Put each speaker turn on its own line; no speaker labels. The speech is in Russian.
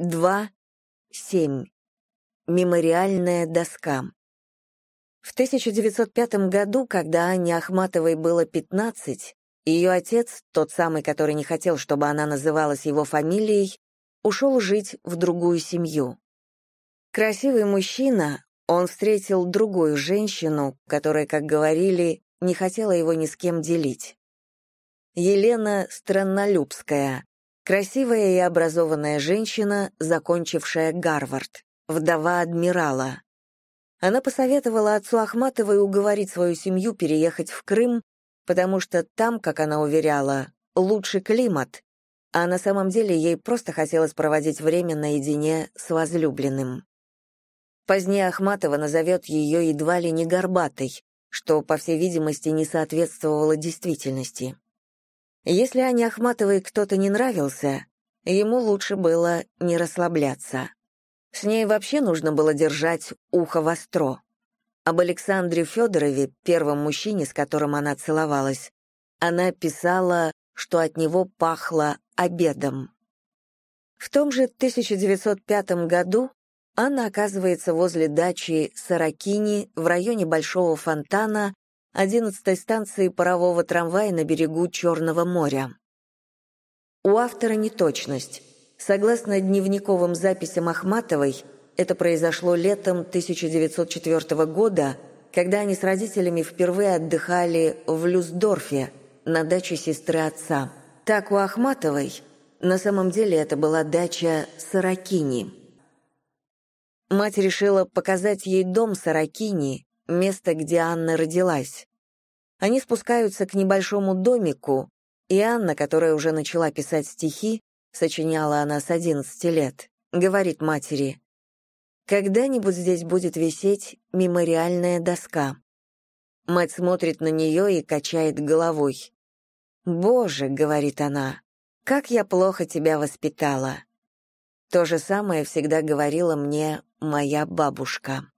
2.7. Мемориальная доска. В 1905 году, когда Анне Ахматовой было 15, ее отец, тот самый, который не хотел, чтобы она называлась его фамилией, ушел жить в другую семью. Красивый мужчина, он встретил другую женщину, которая, как говорили, не хотела его ни с кем делить. Елена Страннолюбская, красивая и образованная женщина, закончившая Гарвард, вдова адмирала. Она посоветовала отцу Ахматовой уговорить свою семью переехать в Крым, потому что там, как она уверяла, лучший климат, а на самом деле ей просто хотелось проводить время наедине с возлюбленным. Позднее Ахматова назовет ее едва ли не горбатой, что, по всей видимости, не соответствовало действительности. Если Ане Ахматовой кто-то не нравился, ему лучше было не расслабляться. С ней вообще нужно было держать ухо востро. Об Александре Федорове, первом мужчине, с которым она целовалась, она писала, что от него пахло обедом. В том же 1905 году Анна оказывается возле дачи Саракини в районе Большого фонтана 11-й станции парового трамвая на берегу Черного моря. У автора неточность. Согласно дневниковым записям Ахматовой, это произошло летом 1904 года, когда они с родителями впервые отдыхали в Люсдорфе, на даче сестры отца. Так у Ахматовой на самом деле это была дача Саракини. Мать решила показать ей дом Саракини, место, где Анна родилась. Они спускаются к небольшому домику, и Анна, которая уже начала писать стихи, сочиняла она с 11 лет, говорит матери, «Когда-нибудь здесь будет висеть мемориальная доска». Мать смотрит на нее и качает головой. «Боже», — говорит она, — «как я плохо тебя воспитала». То же самое всегда говорила мне моя бабушка.